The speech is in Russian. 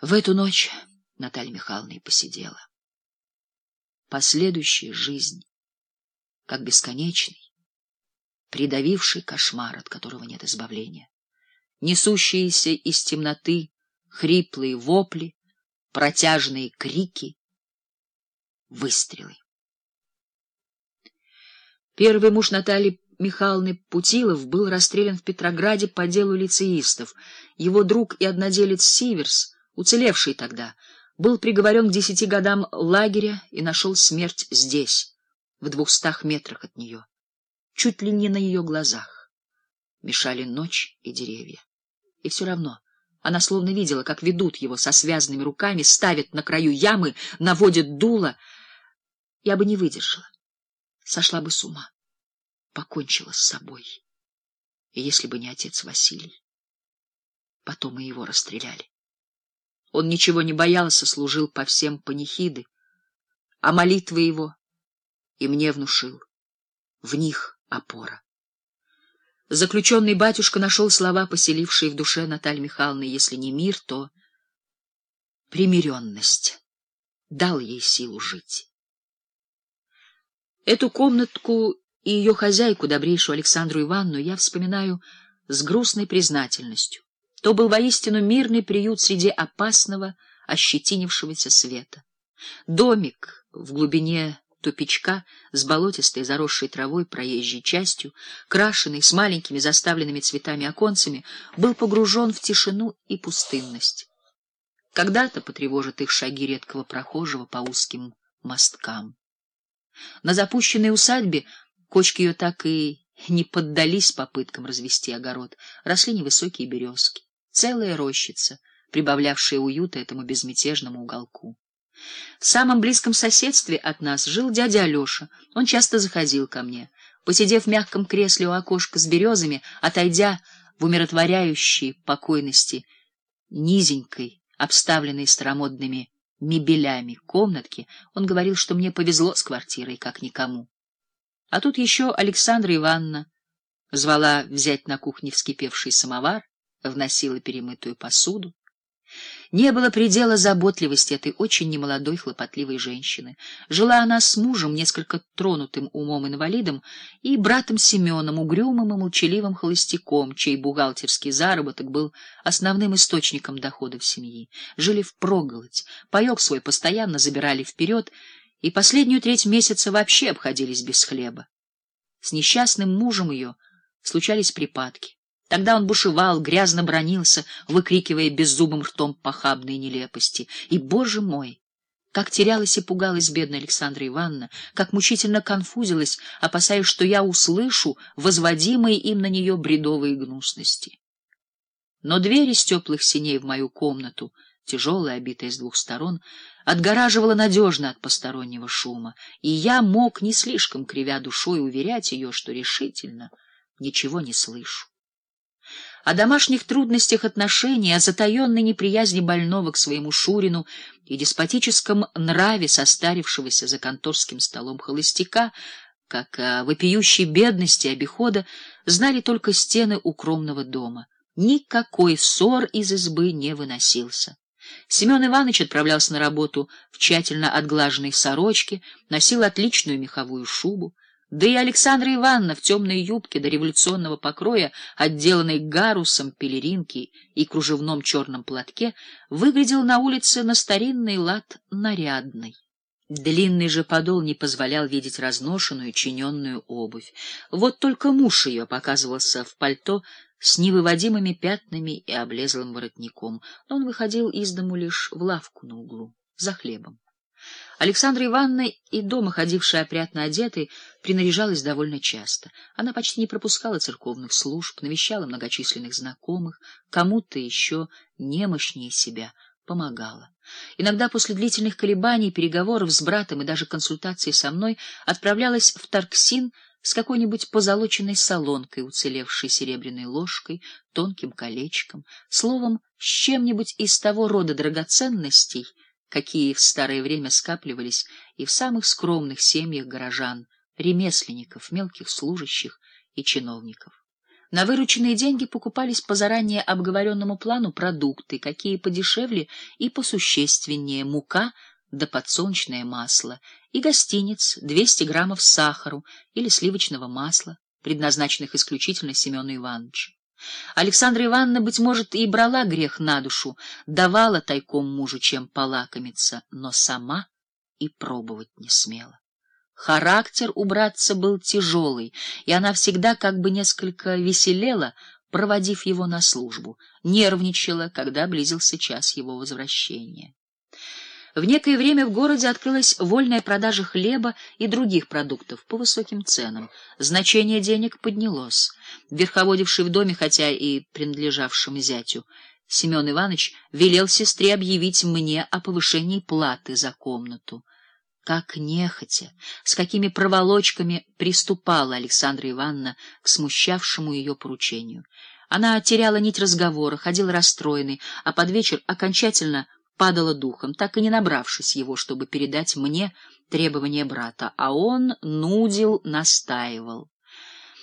В эту ночь Наталья Михайловна и посидела. Последующая жизнь, как бесконечный, придавивший кошмар, от которого нет избавления, несущиеся из темноты хриплые вопли, протяжные крики, выстрелы. Первый муж Натальи Михайловны Путилов был расстрелян в Петрограде по делу лицеистов. Его друг и одноделец Сиверс, уцелевший тогда, был приговорен к десяти годам лагеря и нашел смерть здесь, в двухстах метрах от нее, чуть ли не на ее глазах. Мешали ночь и деревья. И все равно она словно видела, как ведут его со связанными руками, ставят на краю ямы, наводят дуло. Я бы не выдержала, сошла бы с ума покончила с собой. И если бы не отец Василий, потом и его расстреляли. Он ничего не боялся, служил по всем панихиды, а молитвы его и мне внушил. В них опора. Заключенный батюшка нашел слова, поселившие в душе Натальи Михайловны, если не мир, то примиренность. Дал ей силу жить. Эту комнатку и ее хозяйку, добрейшую Александру Ивановну, я вспоминаю с грустной признательностью. То был воистину мирный приют среди опасного, ощетинившегося света. Домик в глубине тупичка с болотистой заросшей травой проезжей частью, крашеный с маленькими заставленными цветами оконцами, был погружен в тишину и пустынность. Когда-то потревожат их шаги редкого прохожего по узким мосткам. На запущенной усадьбе Кочки ее так и не поддались попыткам развести огород. Росли невысокие березки. Целая рощица, прибавлявшая уюта этому безмятежному уголку. В самом близком соседстве от нас жил дядя Алеша. Он часто заходил ко мне. Посидев в мягком кресле у окошка с березами, отойдя в умиротворяющей покойности низенькой, обставленной старомодными мебелями комнатки, он говорил, что мне повезло с квартирой, как никому. А тут еще Александра Ивановна звала взять на кухне вскипевший самовар, вносила перемытую посуду. Не было предела заботливости этой очень немолодой хлопотливой женщины. Жила она с мужем, несколько тронутым умом инвалидом, и братом Семеном, угрюмым и молчаливым холостяком, чей бухгалтерский заработок был основным источником доходов семьи. Жили впроголодь, паёк свой постоянно забирали вперед, и последнюю треть месяца вообще обходились без хлеба. С несчастным мужем ее случались припадки. Тогда он бушевал, грязно бронился, выкрикивая беззубым ртом похабные нелепости. И, боже мой, как терялась и пугалась бедная Александра Ивановна, как мучительно конфузилась, опасаясь, что я услышу возводимые им на нее бредовые гнусности. Но дверь из теплых синей в мою комнату — тяжелая, обитая с двух сторон, отгораживала надежно от постороннего шума, и я мог, не слишком кривя душой, уверять ее, что решительно ничего не слышу. О домашних трудностях отношений, о затаенной неприязни больного к своему Шурину и деспотическом нраве состарившегося за конторским столом холостяка, как о вопиющей бедности обихода, знали только стены укромного дома. Никакой ссор из избы не выносился. Семен Иванович отправлялся на работу в тщательно отглаженной сорочке, носил отличную меховую шубу, да и Александра Ивановна в темной юбке до революционного покроя, отделанной гарусом, пелеринки и кружевном черном платке, выглядела на улице на старинный лад нарядной. Длинный же подол не позволял видеть разношенную, чиненную обувь. Вот только муж ее показывался в пальто с невыводимыми пятнами и облезлым воротником, он выходил из дому лишь в лавку на углу, за хлебом. Александра Ивановна, и дома ходившая опрятно одетой, принаряжалась довольно часто. Она почти не пропускала церковных служб, навещала многочисленных знакомых, кому-то еще немощнее себя помогала. Иногда после длительных колебаний, переговоров с братом и даже консультаций со мной отправлялась в Тарксин с какой-нибудь позолоченной солонкой, уцелевшей серебряной ложкой, тонким колечком, словом, с чем-нибудь из того рода драгоценностей, какие в старое время скапливались и в самых скромных семьях горожан, ремесленников, мелких служащих и чиновников. На вырученные деньги покупались по заранее обговоренному плану продукты, какие подешевле и посущественнее мука да подсолнечное масло, и гостиниц 200 граммов сахару или сливочного масла, предназначенных исключительно Семену Ивановичу. Александра Ивановна, быть может, и брала грех на душу, давала тайком мужу чем полакомиться, но сама и пробовать не смела. Характер у братца был тяжелый, и она всегда как бы несколько веселела, проводив его на службу, нервничала, когда близился час его возвращения. В некое время в городе открылась вольная продажа хлеба и других продуктов по высоким ценам. Значение денег поднялось. Верховодивший в доме, хотя и принадлежавшим зятю, Семен Иванович велел сестре объявить мне о повышении платы за комнату. Как нехотя, с какими проволочками приступала Александра Ивановна к смущавшему ее поручению. Она теряла нить разговора, ходила расстроенной, а под вечер окончательно падала духом, так и не набравшись его, чтобы передать мне требования брата, а он нудил, настаивал.